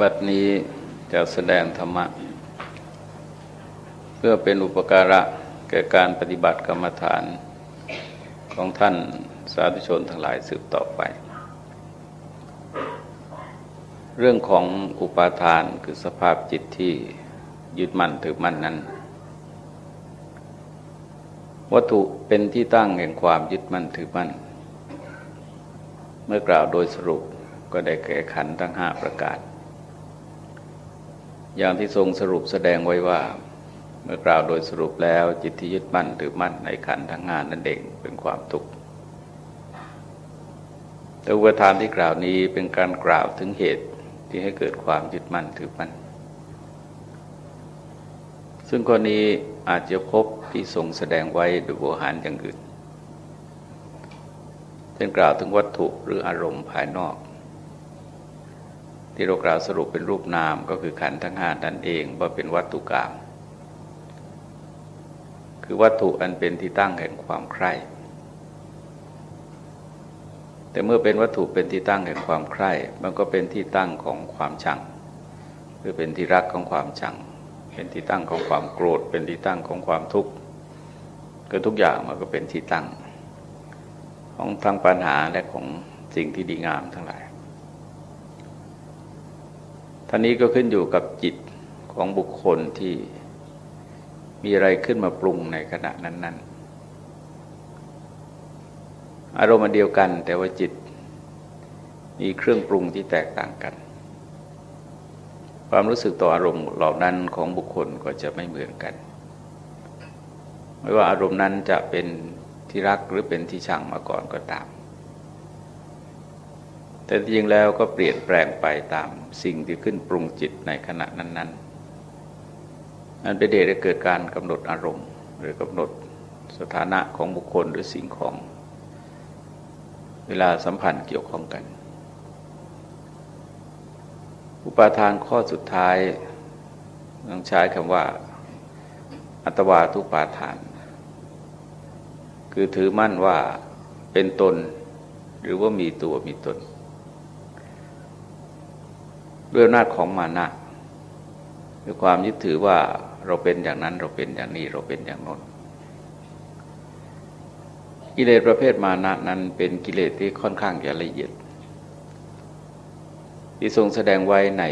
บัดนี้จะแสดงธรรมะ เพื่อเป็นอุปการะแก่การปฏิบัติกรรมฐานของท่านสาธุชนทั้งหลายสืบต่อไป เรื่องของอุปาทานคือสภาพจิตที่ยึดมั่นถือมั่นนั้น วัตถุเป็นที่ตั้งแห่งความยึดมั่นถือมั่น เมื่อกล่าวโดยสรุปก็ได้แก่ขันธ์ทั้งห้าประการ อย่างที่ทรงสรุปแสดงไว้ว่า เมื่อกล่าวโดยสรุปแล้วจิตที่ยึดมั่นถือมั่นในขันธ์ทั้งห้านนั่นเองเป็นความทุกข์แต่อุปทานที่กล่าวนี้เป็นการกล่าวถึงเหตุที่ให้เกิดความยึดมั่นถือมั่น ซึ่งกรณีอาจจะพบที่ทรงแสดงไว้โดยโวหารอย่างอื่นเช่นกล่าวถึงวัตถุหรืออารมณ์ภายนอก ที่เรากล่าวสรุปเป็นรูปนามก็คือขันธ์ทั้งห้านั่นเองว่าเป็นวัตถุกรรมคือวัตถุอันเป็นที่ตั้งแห่งความใคร่แต่เมื่อเป็นวัตถุเป็นที่ตั้งแห่งความใคร่ มันก็เป็นที่ตั้งของความชัง คือเป็นที่รักของความชัง เป็นที่ตั้งของความโกรธ เป็นที่ตั้งของความทุกข์ก็ทุกอย่างมันก็เป็นที่ตั้ง ของทั้งปัญหาและของสิ่งที่ดีงามทั้งหลาย ท่านี้ก็ขึ้นอยู่กับจิตของบุคคลที่มีอะไรขึ้นมาปรุงในขณะนั้น ๆ อารมณ์เดียวกันแต่ว่าจิตมีเครื่องปรุงที่แตกต่างกัน ความรู้สึกต่ออารมณ์เหล่านั้นของบุคคลก็จะไม่เหมือนกัน ไม่ว่าอารมณ์นั้นจะเป็นที่รักหรือเป็นที่ชังมาก่อนก็ตาม แต่จริงแล้วก็เปลี่ยนแปลงไปตามสิ่งที่ขึ้นปรุงจิตในขณะนั้นๆนันเป็นเหตุให้เกิดการกำหนดอารมณ์ หรือกำหนดสถานะของบุคคลหรือสิ่งของ เวลาสัมพันธ์เกี่ยวข้องกัน อุปาทานข้อสุดท้ายต้องใช้คำว่า อัตวาทุปาทาน คือถือมั่นว่าเป็นตนหรือว่ามีตัวมีตน ด้วยอำนาจของมานะด้วยความยึดถือว่าเราเป็นอย่างนั้นเราเป็นอย่างนี้เราเป็นอย่างน้นกิเลสประเภทมานะนั้นเป็นกิเลสที่ค่อนข้างจะละเอียด ที่ทรงแสดงไว้ใน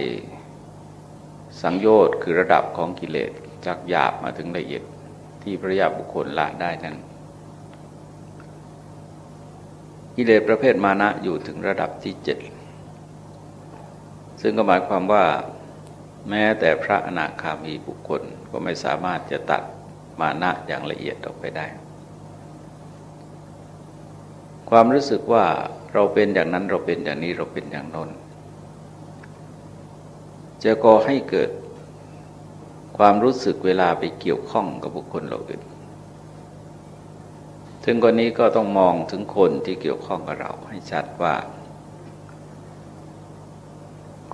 สังโยชน์คือระดับของกิเลสจากหยาบมาถึงละเอียดที่พระยาบุคคลละได้นั้น กิเลสประเภทมานะอยู่ถึงระดับที่เจ็ด ซึ่งก็หมายความว่าแม้แต่พระอนาคามีบุคคลก็ไม่สามารถจะตัดมานะอย่างละเอียดออกไปได้ ความรู้สึกว่าเราเป็นอย่างนั้นเราเป็นอย่างนี้เราเป็นอย่างนนจะก่อให้เกิดความรู้สึกเวลาไปเกี่ยวข้องกับบุคคลเราอื่นถึงกรณีก็ต้องมองถึงคนที่เกี่ยวข้องกับเราให้ชัดว่า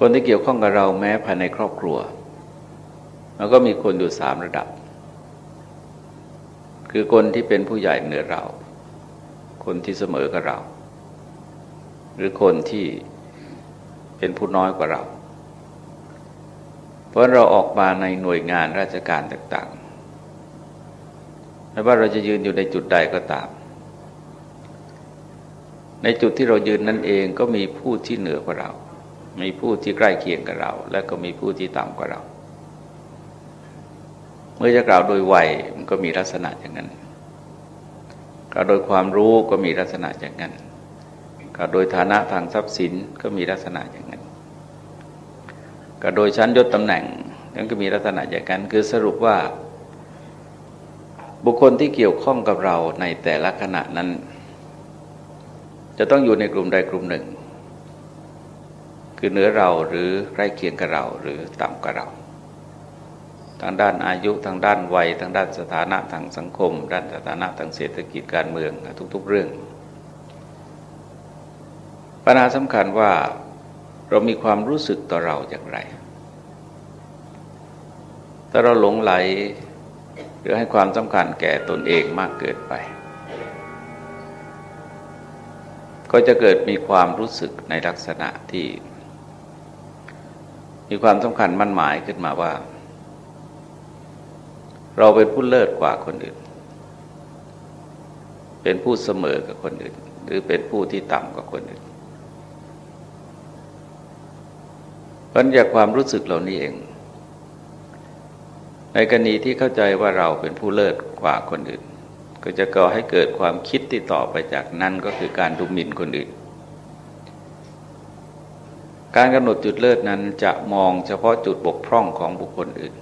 คนที่เกี่ยวข้องกับเราแม้ภายในครอบครัว มันก็มีคนอยู่สามระดับ คือคนที่เป็นผู้ใหญ่เหนือเรา คนที่เสมอกับเรา หรือคนที่เป็นผู้น้อยกว่าเรา เพราะเราออกมาในหน่วยงานราชการต่างๆ ไม่ว่าเราจะยืนอยู่ในจุดใดก็ตาม ในจุดที่เรายืนนั่นเองก็มีผู้ที่เหนือกว่าเรา มีผู้ที่ใกล้เคียงกับเรา และก็มีผู้ที่ต่ำกว่าเรา เมื่อจะกล่าวโดยวัยมันก็มีลักษณะอย่างนั้นกล่าวโดยความรู้ก็มีลักษณะอย่างนั้นกล่าวโดยฐานะทางทรัพย์สินก็มีลักษณะอย่างนั้นกล่าวโดยชั้นยศตำแหน่งนั้นก็มีลักษณะอย่างนั้นคือสรุปว่า บุคคลที่เกี่ยวข้องกับเราในแต่ละขณะนั้น จะต้องอยู่ในกลุ่มใดกลุ่มหนึ่ง คือเหนือเราหรือใกล้เคียงกับเราหรือต่ำกว่าเรา ทางด้านอายุทางด้านวัยทางด้านสถานะทางสังคม ด้านสถานะทางเศรษฐกิจการเมืองทุก ๆ เรื่อง ปัญหาสำคัญว่าเรามีความรู้สึกต่อเราอย่างไร ถ้าเราหลงไหลหรือให้ความสำคัญแก่ตนเองมากเกินไป ก็จะเกิดมีความรู้สึกในลักษณะที่ มีความสำคัญมั่นหมายขึ้นมาว่า เราเป็นผู้เลิศกว่าคนอื่น เป็นผู้เสมอกับคนอื่น หรือเป็นผู้ที่ต่ำกว่าคนอื่นเพราะจากความรู้สึกเหล่านี้เอง ในกรณีที่เข้าใจว่าเราเป็นผู้เลิศกว่าคนอื่น ก็จะก่อให้เกิดความคิดที่ต่อไปจากนั้นก็คือการดูหมิ่นคนอื่น การกำหนดจุดเลิศนั้นจะมองเฉพาะจุดบกพร่องของบุคคลอื่น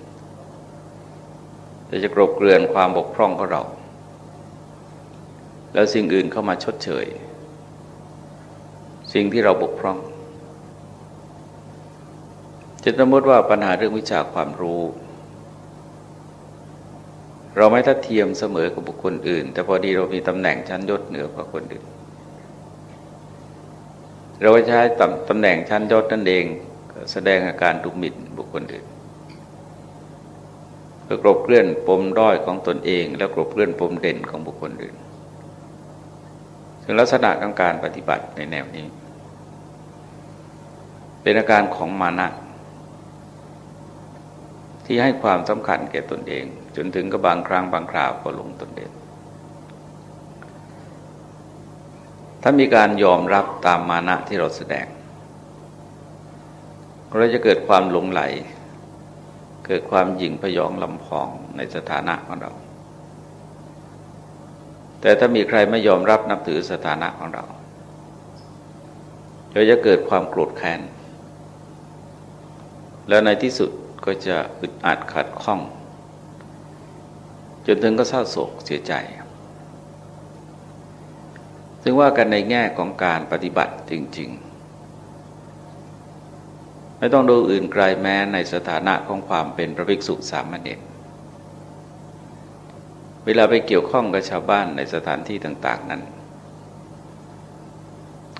แต่จะกรบเกลื่อนความบกพร่องของเรา แล้วสิ่งอื่นเข้ามาชดเชย สิ่งที่เราบกพร่องจะสมมติว่าปัญหาเรื่องวิชาความรู้ เราไม่ทัดเทียมเสมอกับบุคคลอื่น แต่พอดีเรามีตำแหน่งชั้นยศเหนือกว่าคนอื่น เราใช้ตำตำแหน่งชั้นยศนั่นเองแสดงอาการดุหมิ่นบุคคลอื่นเพื่อกลบเกลื่อนปมด้อยของตนเอง แล้วกลบเกลื่อนปมเด่นของบุคคลอื่นซึ่งลักษณะของการปฏิบัติในแนวนี้ เป็นอาการของมานะที่ให้ความสำคัญแก่ตนเอง จนถึงกับบางครั้งบางคราวก็ลงตนเอง ถ้ามีการยอมรับตามมานะที่เราแสดง เราจะเกิดความหลงไหล เกิดความหยิ่งพยองลำพองในสถานะของเรา แต่ถ้ามีใครไม่ยอมรับนับถือสถานะของเราเราจะเกิดความโกรธแค้น แล้วในที่สุดก็จะอึดอัดขัดข้อง จนถึงก็เศร้าโศกเสียใจ ซึ่งว่ากันในแง่ของการปฏิบัติจริง ๆ ไม่ต้องดูอื่นไกลแม้ในสถานะของความเป็นพระภิกษุสามเณรเวลาไปเกี่ยวข้องกับชาวบ้านในสถานที่ต่าง ๆ นั้น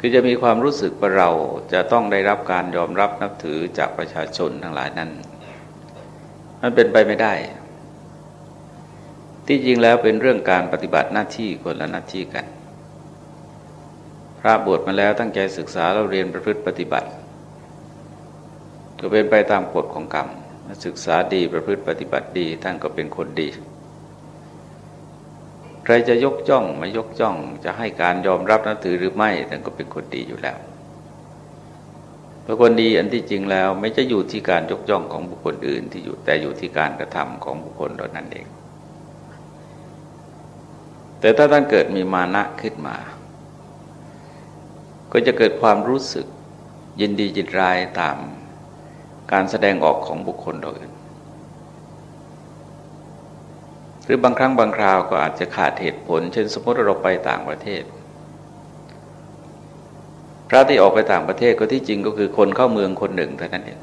คือจะมีความรู้สึกว่าเราจะต้องได้รับการยอมรับนับถือจากประชาชนทั้งหลายนั้น มันเป็นไปไม่ได้ ที่จริงแล้วเป็นเรื่องการปฏิบัติหน้าที่คนละหน้าที่กัน พระบวชมาแล้วตั้งใจศึกษาเราเรียนประพฤติปฏิบัติก็เป็นไปตามกฎของกรรมศึกษาดีประพฤติปฏิบัติดีท่านก็เป็นคนดี ใครจะยกจ้องไม่ยกจ้องจะให้การยอมรับนับถือหรือไม่ท่านก็เป็นคนดีอยู่แล้วพราะคนดีอันที่จริงแล้วไม่จะอยู่ที่การยกย่องของบุคคลอื่นที่อยู่แต่อยู่ที่การกระทำของบุคคลเหล่านั้นเอง แต่ถ้าท่านเกิดมีมานะขึ้นมา ก็จะเกิดความรู้สึกยินดีจิตรายตามการแสดงออกของบุคคลอื่น หรือบางครั้งบางคราวก็อาจจะขาดเหตุผล เช่นสมมติเราไปต่างประเทศ พระที่ออกไปต่างประเทศก็ที่จริงก็คือคนเข้าเมืองคนหนึ่งเท่านั้นเอง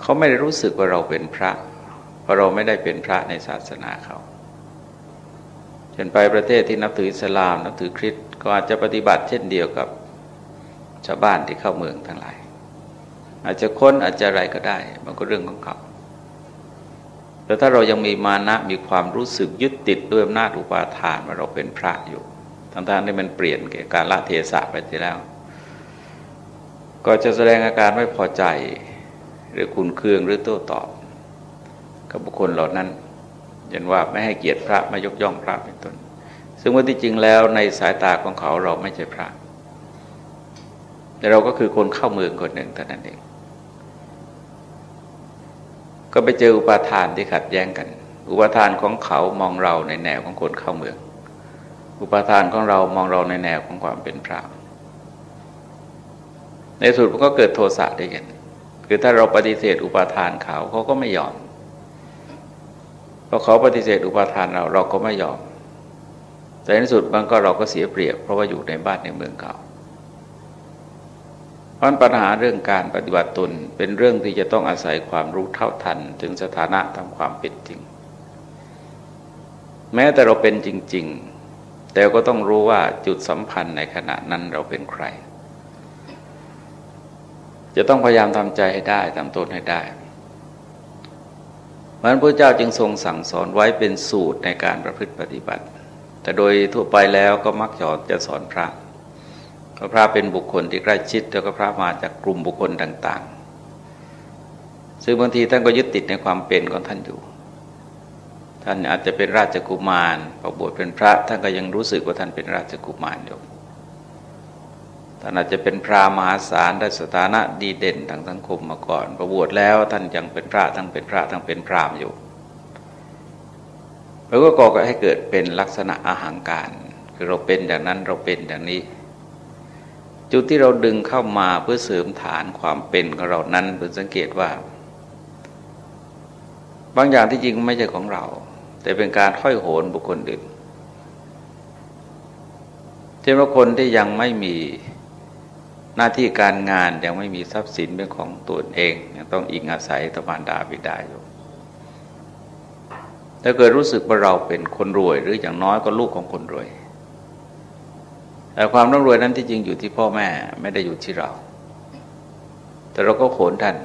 เขาไม่ได้รู้สึกว่าเราเป็นพระ เพราะเราไม่ได้เป็นพระในศาสนาเขา เช่นไปประเทศที่นับถืออิสลาม นับถือคริสต์ก็อาจจะปฏิบัติเช่นเดียวกับชาวบ้านที่เข้าเมืองทั้งหลาย อาจจะค้นอาจจะอะไรก็ได้ มันก็เรื่องของเขาแต่ถ้าเรายังมีมานะมีความรู้สึกยึดติดด้วยอำนาจอุปาทานว่าเราเป็นพระอยู่ทั้งๆที่มันเปลี่ยนแก่การละเทศะไปทีแล้ว ก็จะแสดงอาการไม่พอใจหรือคุณเคืองหรือโต้ตอบ กับบุคคลเหล่านั้น ยันว่าไม่ให้เกียรติพระไม่ยกย่องพระเป็นต้น ซึ่งว่าที่จริงแล้วในสายตาของเขาเราไม่ใช่พระ แต่เราก็คือคนเข้าเมืองคนหนึ่งเท่านั้นเอง ก็ไปเจออุปาทานที่ขัดแย้งกัน อุปาทานของเขามองเราในแนวของคนเข้าเมือง อุปทานของเรามองเราในแนวของความเป็นพระในสุดมันก็เกิดโทสะได้กัน คือถ้าเราปฏิเสธอุปทานเขาเขาก็ไม่ยอม อเขาปฏิเสธอุปทานเราเราก็ไม่ยอม แต่ในสุดมันก็เราก็เสียเปรียบ เพราะว่าอยู่ในบ้านในเมืองเขาเพราะปัญหาเรื่องการปฏิบัติตนเป็นเรื่องที่จะต้องอาศัยความรู้เท่าทัน ถึงสถานะตามความเป็นจริง แม้แต่เราเป็นจริง ๆ แต่ก็ต้องรู้ว่าจุดสัมพันธ์ในขณะนั้นเราเป็นใคร จะต้องพยายามทำใจให้ได้ทำตนให้ได้ ราะนั้นพระเจ้าจึงทรงสั่งสอนไว้เป็นสูตรในการประพฤติปฏิบัติ แต่โดยทั่วไปแล้วก็มักจะจะสอนพระก็พระเป็นบุคคลที่ใกล้ชิดแล้วก็พระมาจากกลุ่มบุคคลต่าง ๆ ซึ่งบางทีท่านก็ยึดติดในความเป็นของท่านอยู่ ท่านอาจจะเป็นราชกุมารพอบวชเป็นพระท่านก็ยังรู้สึกว่าท่านเป็นราชกุมารอยู่ ท่านอาจจะเป็นพระมหาศาลได้สถานะดีเด่นทางสังคมมาก่อนประบวชแล้วท่านยังเป็นพระทั้งเป็นพระทั้งเป็นพรามอยู่แล้วก็ก่อให้เกิดเป็นลักษณะอาหางการ คือเราเป็นอย่างนั้นเราเป็นอย่างนี้ จุดที่เราดึงเข้ามาเพื่อเสริมฐานความเป็นของเรานั้นเพื่อสังเกตว่า บางอย่างที่จริงไม่ใช่ของเรา แต่เป็นการห้อยโหนบุคคลอื่นเช่นว่าคนที่ยังไม่มี หน้าที่การงานยังไม่มีทรัพย์สินเป็นของตัวเองยังต้องอิงอาศัยตมานดาบิดาอยู่ถ้าเกิดรู้สึกว่าเราเป็นคนรวย หรืออย่างน้อยก็ลูกของคนรวย แต่ความร่ำรวยนั้นที่จริงอยู่ที่พ่อแม่ไม่ได้อยู่ที่เรา แต่เราก็โขนท่าน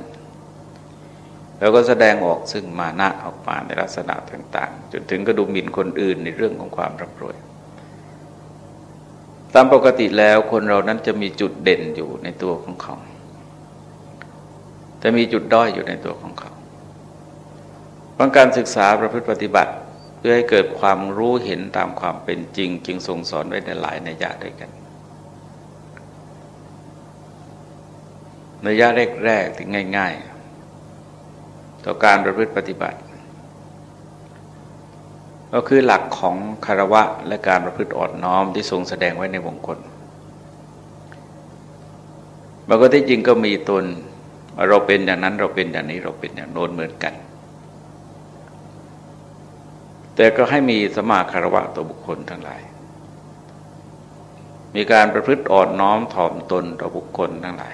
แล้วก็แสดงออกซึ่งมานะออกมาในลักษณะต่าง ๆ จนถึงกระดูหมิ่นคนอื่นในเรื่องของความร่ำรวย ตามปกติแล้วคนเรานั้นจะมีจุดเด่นอยู่ในตัวของเขาแต่มีจุดด้อยอยู่ในตัวของเขาบางการศึกษาประพฤติปฏิบัติ เพื่อให้เกิดความรู้เห็นตามความเป็นจริง จึงทรงสอนไว้ในหลายในยะด้วยกันในยะแรกๆที่ง่าย ๆ ต่อการประพฤติปฏิบัติ ก็คือหลักของคารวะและการประพฤติอ่อนน้อมที่ทรงแสดงไว้ในวงคลบางก็ที่จริงก็มีตนเราเป็นอย่างนั้นเราเป็นอย่างนี้เราเป็นอย่างโน้นเหมือนกัน แต่ก็ให้มีสมาคารวะต่อบุคคลทั้งหลาย มีการประพฤติอ่อนน้อมถ่อมตนต่อบุคคลทั้งหลาย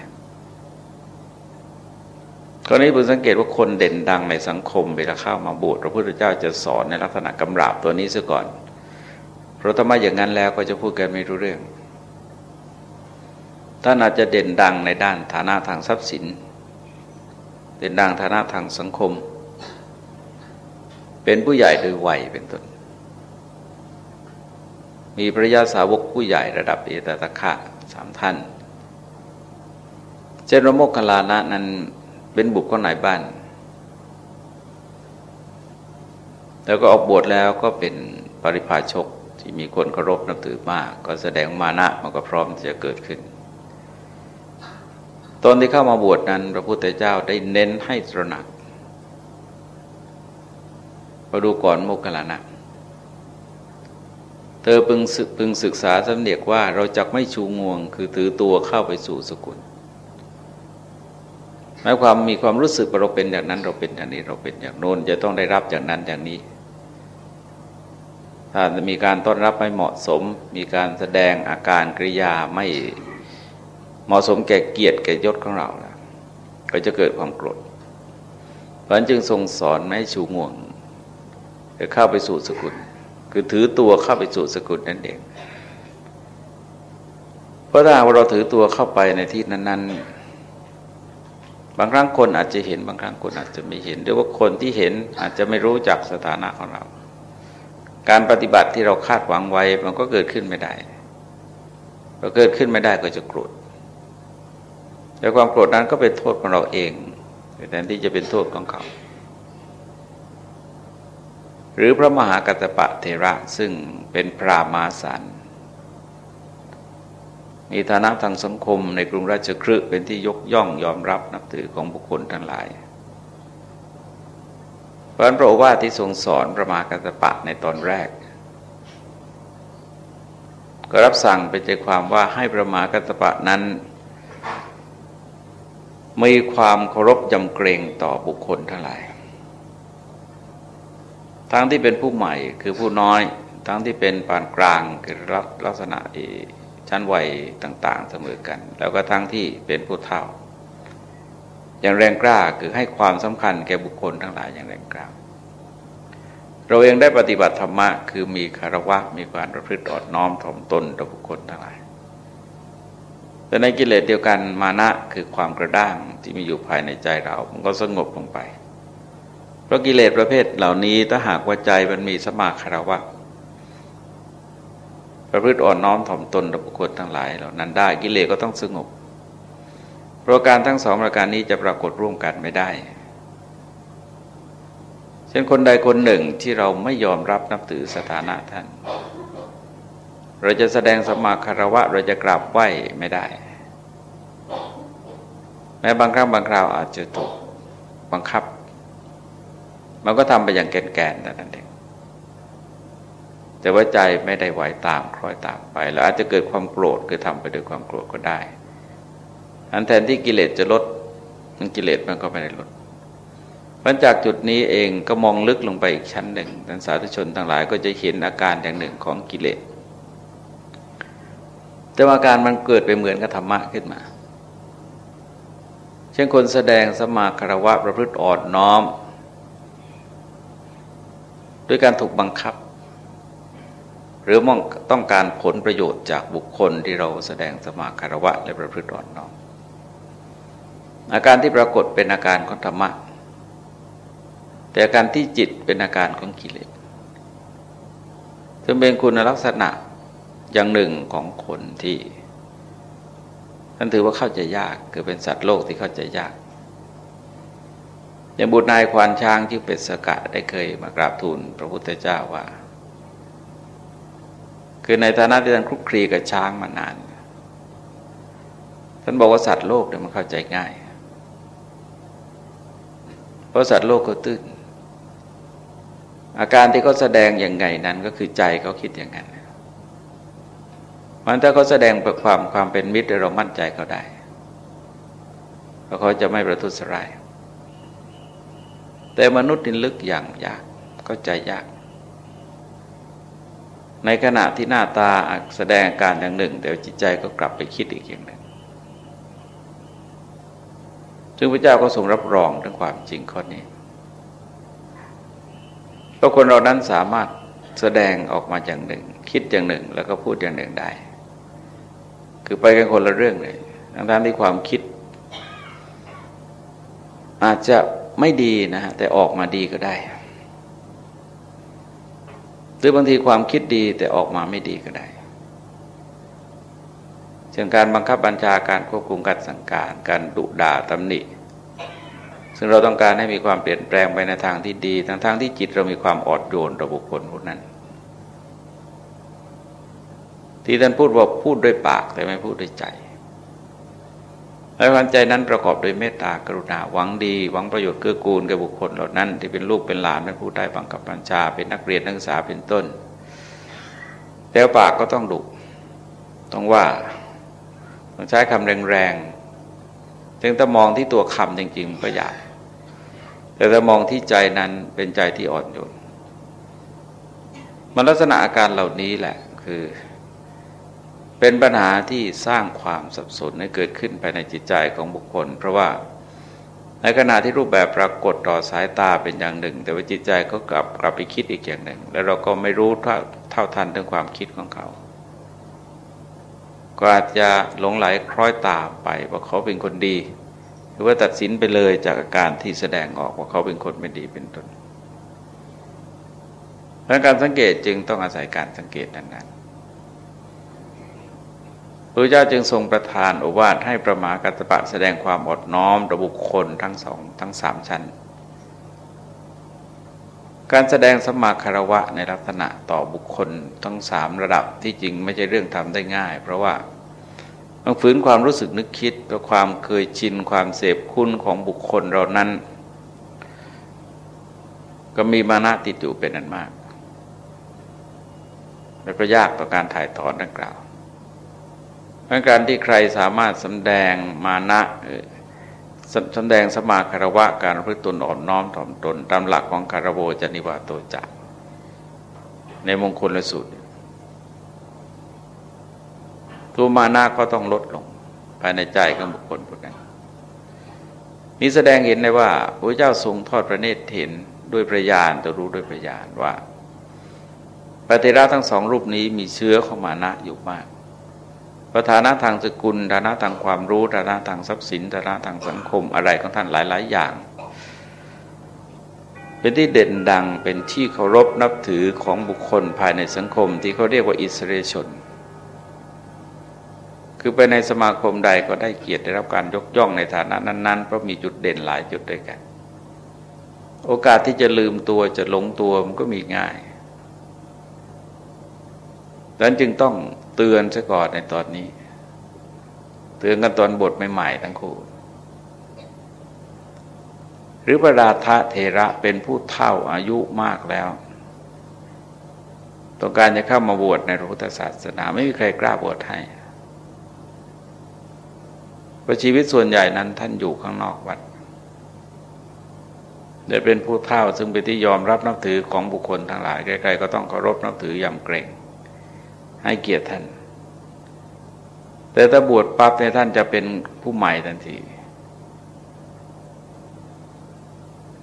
กรณีผมสังเกตว่าคนเด่นดังในสังคมเวลาเข้ามาบวชพระพุทธเจ้าจะสอนในลักษณะกำราบตัวนี้ซะก่อน เพราะถ้าม่อย่างนั้นแล้วก็จะพูดกันไม่รู้เรื่อง ท่านอาจจะเด่นดังในด้านฐานะทางทรัพย์สิน เด่นดังฐานะทางสังคม เป็นผู้ใหญ่โดยวัยเป็นต้น มีพระยาสาวกผู้ใหญ่ระดับเอตตะคะสามท่าน เจนรโมกขลานะนั้น เป็นบุคคลไหนบ้าน แล้วก็ออกบวชแล้วก็เป็นปริพาชกที่มีคนเคารพนับถือมาก ก็แสดงมานะมันก็พร้อมจะเกิดขึ้น ตอนที่เข้ามาบวชนั้น พระพุทธเจ้าได้เน้นให้ตระหนักมาดูก่อนโมกขลานะเธอพึงพึงศึกษาสำเนียกว่าเราจะไม่ชูงวง คือถือตัวเข้าไปสู่สกุล หมายความมีความรู้สึกว่าเราเป็นอย่างนั้น เราเป็นอย่างนี้เราเป็นอย่างโน้นจะต้องได้รับอย่างนั้นอย่างนี้ ถ้ามีการต้อนรับไม่เหมาะสม มีการแสดงอาการกริยาไม่เหมาะสมแก่เกียรติแก่ยศของเราแล้วก็จะเกิดความโกรธเพราะนั้นจึงทรงสอนไม่ให้ชูงวงจะเข้าไปสู่สกุล คือถือตัวเข้าไปสู่สกุลนั่นเองเพราะถ้าเราถือตัวเข้าไปในที่นั้น ๆ บางครั้งคนอาจจะเห็นบางครั้งคนอาจจะไม่เห็น หรือว่าคนที่เห็นอาจจะไม่รู้จักสถานะของเรา การปฏิบัติที่เราคาดหวังไว้มันก็เกิดขึ้นไม่ได้พอเกิดขึ้นไม่ได้ก็จะโกรธแต่ความโกรธนั้นก็เป็นโทษของเราเองแทนที่จะเป็นโทษของเขา หรือพระมหากัตปะเทระซึ่งเป็นพระมาสัน มีฐานะทางสังคมในกรุงราชคฤห์เป็นที่ยกย่องยอมรับนับถือของบุคคลทั้งหลายเพราะนั้นพระโอวาทที่ทรงสอนพระมากัตปะในตอนแรก ก็รับสั่งเป็นใจความว่าให้พระมากัตปะนั้นมีความเคารพยำเกรงต่อบุคคลทั้งหลาย ทั้งที่เป็นผู้ใหม่คือผู้น้อย ทั้งที่เป็นปานกลางคือลักษณะ ชั้นวัยต่างๆเสมอกัน แล้วก็ทั้งที่เป็นผู้เฒ่า อย่างแรงกล้าคือให้ความสำคัญแก่บุคคลทั้งหลายอย่างแรงกล้า เราเองได้ปฏิบัติธรรมะคือมีคารวะมีความประพฤติอดน้อมถ่อมตนต่อบุคคลทั้งหลาย แต่ในกิเลสเดียวกันมานะคือความกระด้างที่มีอยู่ภายในใจเรา มันก็สงบลงไป เพราะกิเลสประเภทเหล่านี้ถ้าหากว่าใจมันมีสมาคารวะ ประพฤติอ่อนน้อมถ่อมตนต่อบุคคลทั้งหลายเหล่านั้นได้กิเลสก็ต้องสงบประการทั้งสองประการนี้จะปรากฏร่วมกันไม่ได้ เช่นคนใดคนหนึ่งที่เราไม่ยอมรับนับถือสถานะท่าน เราจะแสดงสมาคารวะ เราจะกราบไหว้ไม่ได้ แม้บางครั้งบางคราวอาจจะถูกบังคับ มันก็ทำไปอย่างแก่นๆแต่นั้นเอง แต่ว่าใจไม่ได้ไหวตามคล้อยตามไป แล้วอาจจะเกิดความโกรธคือทำไปด้วยความโกรธก็ได้ อันแทนที่กิเลสจะลดมันกิเลสมันก็ไม่ได้ลดหลังจากจุดนี้เองก็มองลึกลงไปอีกชั้นหนึ่งท่านสาธุชนทั้งหลายก็จะเห็นอาการอย่างหนึ่งของกิเลส แต่อาการมันเกิดไปเหมือนกับธรรมะขึ้นมา เช่นคนแสดงสมาคารวะประพฤติอ่อนน้อม ด้วยการถูกบังคับ หรือมองต้องการผลประโยชน์จากบุคคลที่เราแสดงสมาคารวะและประพฤติอ่อนน้อมอาการที่ปรากฏเป็นอาการของธรรมะ แต่อาการที่จิตเป็นอาการของกิเลสซึ่งเป็นคุณลักษณะอย่างหนึ่งของคนที่ท่านถือว่าเข้าใจยากคือเป็นสัตว์โลกที่เข้าใจยาก อย่างบุตรนายควานช้างที่เป็นสกะได้เคยมากราบทูลพระพุทธเจ้าว่า คือในฐานะที่ท่านคลุกคลีกับช้างมานาน ท่านบอกว่าสัตว์โลกเนี่ยมันเข้าใจง่าย เพราะสัตว์โลกเขาตื้น อาการที่เขาแสดงอย่างไงนั้นก็คือใจเขาคิดอย่างนั้นมันถ้าเขาแสดงประความความเป็นมิตรเรามั่นใจเขาได้เพราะเขาจะไม่ประทุษร้ายแต่มนุษย์นิลึกอย่างยากเข้าใจยาก ในขณะที่หน้าตาแสดงการอย่างหนึ่ง แต่จิตใจก็กลับไปคิดอีกอย่างหนึ่ง ซึ่งพระเจ้าก็ทรงรับรองถึงความจริงข้อนี้เพราะคนเรานั้นสามารถแสดงออกมาอย่างหนึ่ง คิดอย่างหนึ่ง แล้วก็พูดอย่างหนึ่งได้ คือไปกันคนละเรื่องเลยทั้งที่ความคิด อาจจะไม่ดีนะฮะแต่ออกมาดีก็ได้ หรือบางทีความคิดดีแต่ออกมาไม่ดีก็ได้เช่นการบังคับบัญชาการควบคุมการสั่งการการดุด่าตำหนิ ซึ่งเราต้องการให้มีความเปลี่ยนแปลงไปในทางที่ดีทั้งทที่จิตเรามีความอ่อนโยนต่อบุคคลพวกนั้น ที่ท่านพูดว่าพูดด้วยปากแต่ไม่พูดด้วยใจ และความใจนั้นประกอบด้วยเมตตากรุณาหวังดี หวังประโยชน์เกื้อกูลแก่บุคคลเหล่านั้น ที่เป็นลูกเป็นหลานเป็นผู้ใต้บังคับบัญชาเป็นนักเรียนนักศึกษาเป็นต้น แต่ปากก็ต้องดุต้องว่าต้องใช้คำแรงๆถึงถ้ามองที่ตัวคำจริงๆก็อยากแต่ถ้ามองที่ใจนั้นเป็นใจที่อ่อนโยนมันลักษณะอาการเหล่านี้แหละคือ เป็นปัญหาที่สร้างความสับสนให้เกิดขึ้นภายในจิตใจของบุคคล เพราะว่าในขณะที่รูปแบบปรากฏต่อสายตาเป็นอย่างหนึ่ง แต่ว่าจิตใจก็กลับกลับไปคิดอีกอย่างหนึ่ง แล้วเราก็ไม่รู้เท่าทันถึงความคิดของเขา ก็อาจจะหลงไหลคล้อยตามไปว่าเขาเป็นคนดี หรือว่าตัดสินไปเลยจากอาการที่แสดงออกว่าเขาเป็นคนไม่ดีเป็นต้นการสังเกตจึงต้องอาศัยการสังเกตนั้น พระเจ้าจึงทรงประทานโอวาทให้ประมากัตปะแสดงความอดน้อมระบุคคลทั้งสองทั้งสามชั้น การแสดงสมาคารวะในลักษณะต่อบุคคลทั้งสามระดับที่จริงไม่ใช่เรื่องทำได้ง่าย เพราะว่าต้องฝืนความรู้สึกนึกคิดและความเคยชินความเสพคุณของบุคคลเรานั้น ก็มีมานะติดอยู่เป็นอันมาก และก็ยากต่อการถ่ายถอนดังกล่าว เพราะการที่ใครสามารถสำแดงมานะสำแดงสมาคารวะการพฤติตนอ่อนน้อมถ่อมตน ตามหลักของคารโวจนิวาโตจักในมงคลละสูตรตัวมานะก็ต้องลดลงภายในใจของบุคคลผู้นั้นนี้แสดงเห็นได้ว่าพระเจ้าทรงทอดพระเนตรเห็นด้วยประยานตัวรู้ด้วยประยานว่าปฏิราทั้งสองรูปนี้มีเชื้อของมานะอยู่มาก ประฐานะทางสกุลฐานะทางความรู้ฐานะทางทรัพย์สินฐานะทางสังคมอะไรของท่านหลาย ๆ อย่าง เป็นที่เด่นดังเป็นที่เคารพนับถือของบุคคลภายในสังคมที่เขาเรียกว่าอิสระชน คือไปในสมาคมใดก็ได้เกียรติได้รับการยกย่องในฐานะนั้นๆเพราะมีจุดเด่นหลายจุดด้วยกัน โอกาสที่จะลืมตัวจะหลงตัวมันก็มีง่ายดังนั้นจึงต้อง เตือนซะก่อนในตอนนี้ เตือนกันตอนบทใหม่ๆทั้งคู่หรือพระราธเทระเป็นผู้เท่าอายุมากแล้วต้องการจะเข้ามาบวชในพระพุทธศาสนาไม่มีใครกล้าบวชให้เพราะชีวิตส่วนใหญ่นั้นท่านอยู่ข้างนอกวัดเดี๋ยเป็นผู้เท่าซึ่งเป็นที่ยอมรับนับถือของบุคคลทั้งหลายใครๆก็ต้องเคารพนับถือยำเกรง ให้เกียรติท่าน แต่ถ้าบวชปั๊บเนี่ยท่านจะเป็นผู้ใหม่ทันที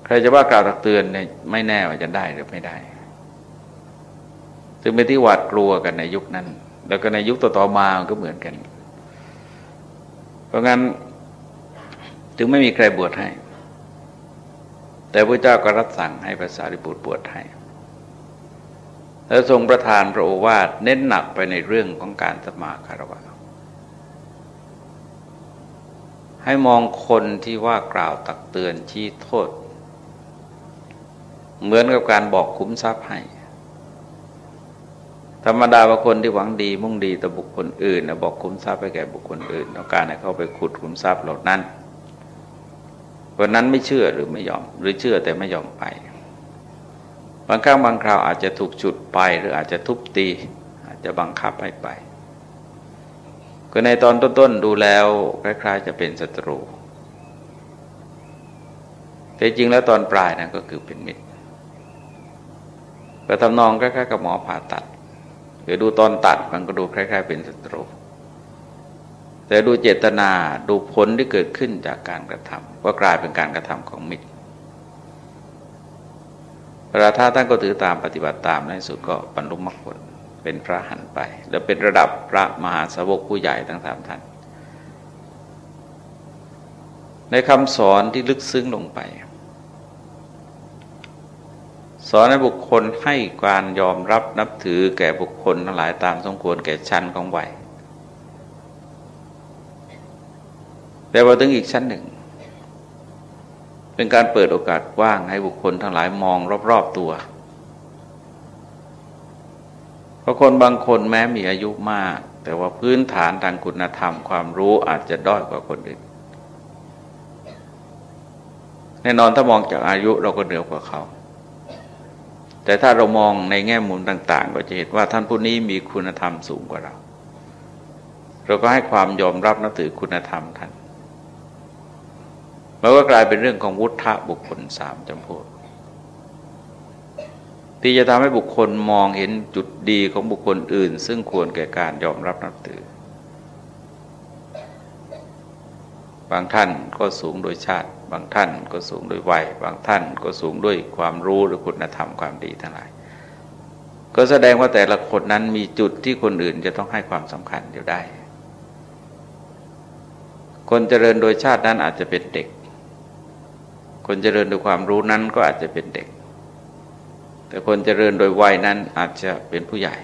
ใครจะว่ากล่าวตักเตือนเนี่ยไม่แน่ว่าจะได้หรือไม่ได้ ซึ่งเป็นที่หวาดกลัวกันในยุคนั้น แล้วก็ในยุคต่อๆมาก็เหมือนกัน เพราะงั้นจึงไม่มีใครบวชให้ แต่พระเจ้าก็รับสั่งให้ภาษาริบุตรบวชให้ แล้วทรงประทานพระโอวาทเน้นหนักไปในเรื่องของการสมาคารวะให้มองคนที่ว่ากล่าวตักเตือนชี้โทษ เหมือนกับการบอกคุ้มทรัพย์ให้ ธรรมดาว่าคนที่หวังดีมุ่งดีต่อบุคคลอื่นนะบอกคุ้มทรัพย์ไปแก่บุคคลอื่นต้องการให้เขาไปขุดคุ้มทรัพย์เหล่านั้นคนนั้นไม่เชื่อหรือไม่ยอม หรือเชื่อแต่ไม่ยอมไป บางครั้งบางคราวอาจจะถูกฉุดไปหรืออาจจะทุบตี อาจจะบังคับให้ไป ก็ในตอนต้นๆดูแล้วคล้ายๆ จะเป็นศัตรู แต่จริงแล้วตอนปลายนะก็คือเป็นมิตรก็ทำนองคล้ายๆกับหมอผ่าตัดหรือดูตอนตัดมันก็ดูคล้าย ๆ เป็นศัตรู แต่ดูเจตนาดูผลที่เกิดขึ้นจากการกระทำก็กลายเป็นการกระทำของมิตร เวลาถ้าท่านก็ถือตามปฏิบัติตามในสุดก็บรรลุมรรคผลเป็นพระหันไป แล้วเป็นระดับพระมหาสาวกผู้ใหญ่ทั้งสามท่าน ในคำสอนที่ลึกซึ้งลงไป สอนให้บุคคลให้การยอมรับนับถือแก่บุคคลทั้งหลายตามสมควรแก่ชั้นของวัยแต่ว่าถึงอีกชั้นหนึ่ง เป็นการเปิดโอกาสกว้างให้บุคคลทั้งหลายมองรอบๆตัวเพราะคนบางคนแม้มีอายุมาก แต่ว่าพื้นฐานทางคุณธรรมความรู้อาจจะด้อยกว่าคนอื่นแน่นอนถ้ามองจากอายุเราก็เหนือกว่าเขา แต่ถ้าเรามองในแง่มุมต่าง ๆ ก็จะเห็นว่าท่านผู้นี้มีคุณธรรมสูงกว่าเรา เราก็ให้ความยอมรับนับถือคุณธรรมท่าน มันก็กลายเป็นเรื่องของวุฒะบุคคลสามจำพวกที่จะทำให้บุคคลมองเห็นจุดดีของบุคคลอื่น ซึ่งควรแก่การยอมรับนับถือ บางท่านก็สูงโดยชาติ บางท่านก็สูงโดยวัย บางท่านก็สูงด้วยความรู้หรือคุณธรรมความดีทั้งหลาย ก็แสดงว่าแต่ละคนนั้นมีจุดที่คนอื่นจะต้องให้ความสำคัญอยู่ได้ คนเจริญโดยชาตินั้นอาจจะเป็นเด็ก คนเจริญโดยความรู้นั้นก็อาจจะเป็นเด็ก แต่คนเจริญโดยวัยนั้นอาจจะเป็นผู้ใหญ่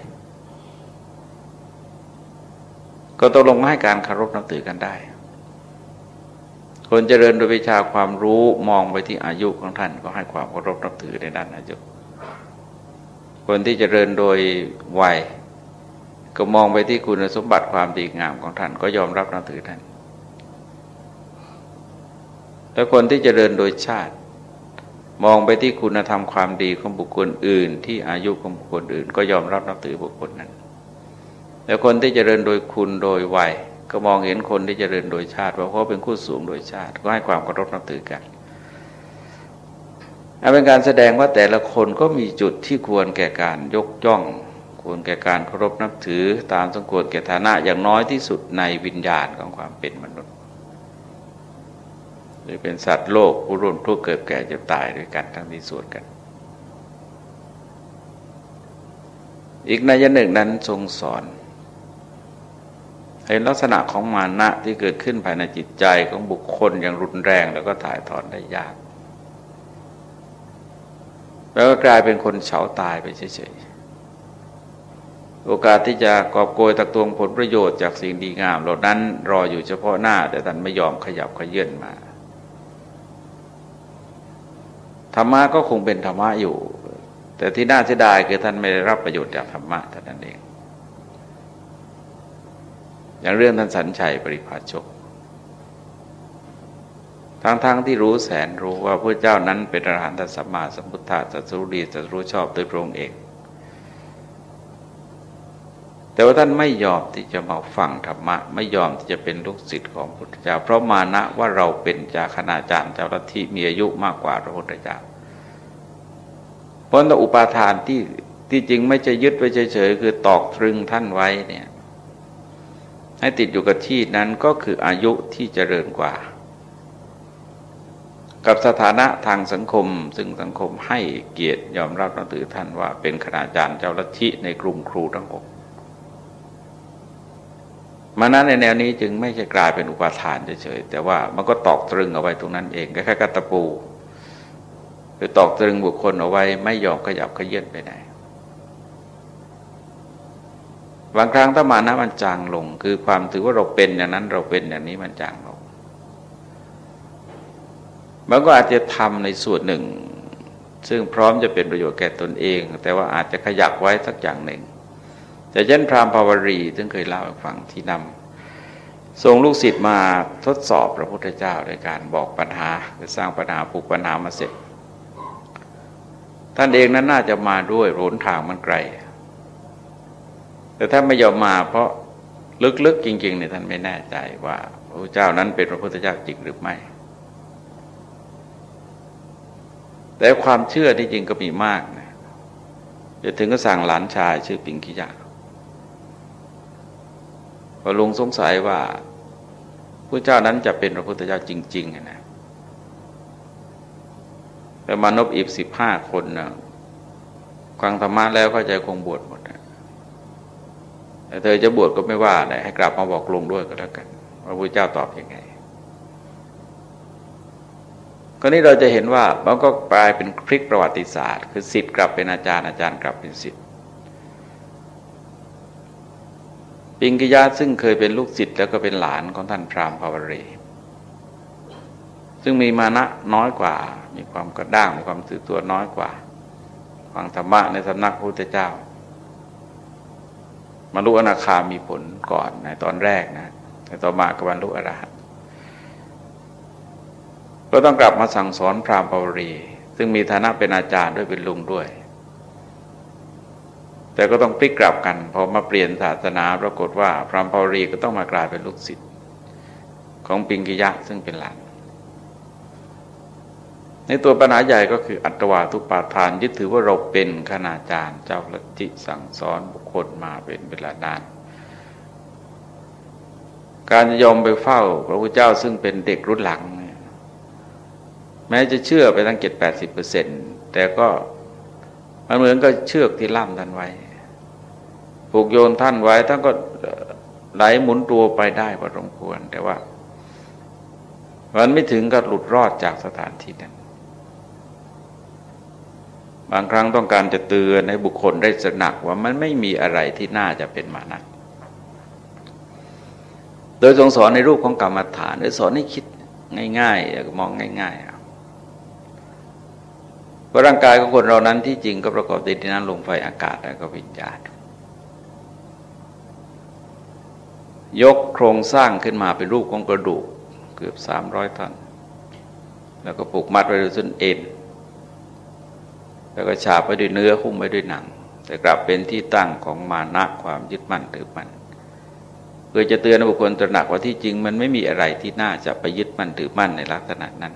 ก็ตกลงให้การคารพนับถือกันได้ คนเจริญโดยวิชาความรู้มองไปที่อายุของท่านก็ให้ความเคารพนับถือในด้านอายุ คนที่เจริญโดยวัยก็มองไปที่คุณสมบัติความดีงามของท่านก็ยอมรับนับถือท่าน และคนที่จเจริญโดยชาติ มองไปที่คุณธรรมความดีของบุคคลอื่น ที่อายุของบุคคลอื่น ก็ยอมรับนับถือบุคคลนั้นแล้วคนที่จเจริญโดยคุณโดยวัยก็มองเห็นคนที่จเจริญโดยชาติว่าเขาเป็นคู่สูงโดยชาติ ก็ให้ความเคารพนับถือกันอันเป็นการแสดงว่าแต่ละคนก็มีจุดที่ควรแก่การยกย่อง ควรแก่การเคารพนับถือ ตามสมควรแก่ฐานะอย่างน้อยที่สุดในวิญญาณของความเป็นมนุษย์ หรือเป็นสัตว์โลกผู้ร่วมทุกข์เกิดแก่เจ็บตายด้วยกันทั้งที่ส่วนกัน อีกนัยหนึ่งนั้นทรงสอนเห็นลักษณะของมานะที่เกิดขึ้นภายในจิตใจของบุคคลอย่างรุนแรงแล้วก็ถ่ายถอนได้ยาก แล้วก็กลายเป็นคนเฉาตายไปเฉยๆ โอกาสที่จะกอบโกยตักตวงผลประโยชน์จากสิ่งดีงามเหล่านั้นรออยู่เฉพาะหน้า แต่ท่านไม่ยอมขยับขยื่นมา ธรรมะก็คงเป็นธรรมะอยู่ แต่ที่น่าเสียดายคือท่านไม่ได้รับประโยชน์จากธรรมะท่านนั้นเอง อย่างเรื่องท่านสัญชัยปริภาชกทั้งๆทที่รู้แสนรู้ว่าพระเจ้านั้นเป็นอรหันตสัมมาสัมพุทธะจะรู้ดีจะรู้ชอบโดยพระองค์เอง แต่ว่าท่านไม่ยอมที่จะมาฟังธรรมะ ไม่ยอมที่จะเป็นลูกศิษย์ของพุทธเจ้า เพราะมานะว่าเราเป็นจาคณาจารย์เจ้าลัทธิมีอายุมากกว่าพระพุทธเจ้าเพราะอุปาทานที่ที่จริงไม่จะยึดไว้เฉยๆคือตอกตรึงท่านไว้เนี่ยให้ติดอยู่กับที่นั้นก็คืออายุที่เจริญกว่า กับสถานะทางสังคม ซึ่งสังคมให้เกียรติยอมรับนับถือท่านว่าเป็นคณาจารย์เจ้าลัทธิในกลุ่มครูทั้งหก มานั้นในแนวนี้จึงไม่ใช่กลายเป็นอุปาทานเฉยๆแต่ว่ามันก็ตอกตรึงเอาไว้ตรงนั้นเองแคล้ายๆกับตะปูคือตอกตรึงบุคคลเอาไว้ไม่ยอมขยับขยื่นไปไหนบางครั้งถ้ามานะมันจางลง คือความถือว่าเราเป็นอย่างนั้นเราเป็นอย่างนี้มันจางลงมันก็อาจจะทำในส่วนหนึ่ง ซึ่งพร้อมจะเป็นประโยชน์แก่ตนเอง แต่ว่าอาจจะขยักไว้สักอย่างหนึ่ง แต่เช่นพรามภาวรีซึ่งเคยเล่าให้ฟังที่นำส่งลูกศิษย์มาทดสอบพระพุทธเจ้าโดยการบอกปัญหาคือสร้างปัญหาผูกปัญหามาเสร็จ ท่านเองนั้นน่าจะมาด้วยรนทางมันไกล แต่ท่านไม่ยอมมาเพราะลึกๆจริงๆเนี่ยท่านไม่แน่ใจว่าพระเจ้านั้นเป็นพระพุทธเจ้าจริงหรือไม่แต่ความเชื่อที่จริงก็มีมากนะจะถึงก็สั่งหลานชายชื่อปิงกิยา พอลุงสงสัยว่าพระเจ้านั้นจะเป็นพระพุทธเจ้าจริงๆนะแต่มานพอีบสิบห้าคนนะฟังธรรมะแล้วเข้าใจคงบวชหมดนะแต่เธอจะบวชก็ไม่ว่าเลยให้กลับมาบอกลุงด้วยก็แล้วกันว่าพระเจ้าตอบอยังไงคราวนี้เราจะเห็นว่ามันก็กลายเป็นคลิกประวัติศาสตร์ คือสิทธิ์กลับเป็นอาจารย์อาจารย์กลับเป็นสิทธิ์ ปิงกิยาซึ่งเคยเป็นลูกศิษย์แล้วก็เป็นหลานของท่านพรามภาวรี ซึ่งมีมานะน้อยกว่า มีความกระด้างมีความถือตัวน้อยกว่าฟังธรรมะในสำนักพระพุทธเจ้ามาลุอนาคามีผลก่อนในตอนแรกนะแต่ต่อมาก็บรรลุอรหันตก็ต้องกลับมาสั่งสอนพราหมณ์ปวรี ซึ่งมีฐานะเป็นอาจารย์ด้วยเป็นลุงด้วย แต่ก็ต้องพลิกกลับกัน พอมาเปลี่ยนศาสนาปรากฏว่า พรามณ์ปวรีก็ต้องมากลายเป็นลูกศิษย์ของปิงกิยะซึ่งเป็นหลานในตัวปัญหาใหญ่ก็คืออัตวาทุปาทานยึดถือว่าเราเป็นคณาจารย์ เจ้าลัทธิสั่งสอนบุคคลมาเป็นเวลานาน การยอมไปเฝ้าพระพุทธเจ้าซึ่งเป็นเด็กรุ่นหลัง แม้จะเชื่อไปตั้งเจ็ดแปดสิบเปอร์เซ็นต์แต่ก็ มันเหมือนก็เชือกที่ล่ามท่านไว้ ผูกโยนท่านไว้ท่านก็ไหลหมุนตัวไปได้พอสมควร แต่ว่า มันไม่ถึงกับหลุดรอดจากสถานที่นั้น บางครั้งต้องการจะเตือนให้บุคคลได้สนักว่ามันไม่มีอะไรที่น่าจะเป็นมานะโดยทรงสอนในรูปของกรรมฐานโดยสอนให้คิดง่ายๆมองง่าย ๆ พราะร่างกายของคนเรานั้นที่จริงก็ประกอบด้วยดินน้ำลมไฟอากาศและก็วิญญาณยกโครงสร้างขึ้นมาเป็นรูปของกระดูกเกือบสามร้อยท่อนแล้วก็ปลูกมัดไว้ด้วยส้นเอ็น แล้วก็ฉาบไปด้วยเนื้อหุ้มไปด้วยหนัง แต่กลับเป็นที่ตั้งของมานะความยึดมั่นถือมั่นเพื่อจะเตือนบุคคลตระหนักว่าที่จริงมันไม่มีอะไรที่น่าจะไปยึดมั่นถือมั่นในลักษณะนั้น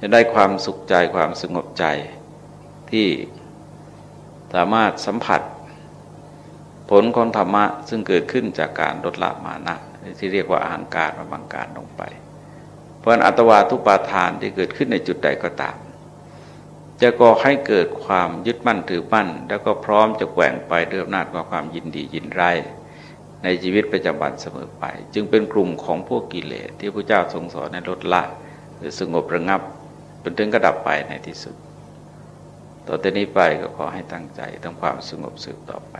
จะได้ความสุขใจความสงบใจที่สามารถสัมผัส ผลของธรรมะซึ่งเกิดขึ้นจากการลดละมานะที่เรียกว่าอาหังการมาบังการลงไป เพราะอัตวาทุปาทานที่เกิดขึ้นในจุดใดก็ตาม จะก่อให้เกิดความยึดมั่นถือมั่น แล้วก็พร้อมจะแกว่งไปด้วยอำนาจของความยินดียินไร้ในชีวิตประจำวันเสมอไป จึงเป็นกลุ่มของพวกกิเลสที่พระเจ้าทรงสอนในลดละ หรือสงบระงับ นถึงกระดับไปในที่สุด ต่อแต่นี้ไปก็ขอให้ตั้งใจทำความสงบสืบต่อไป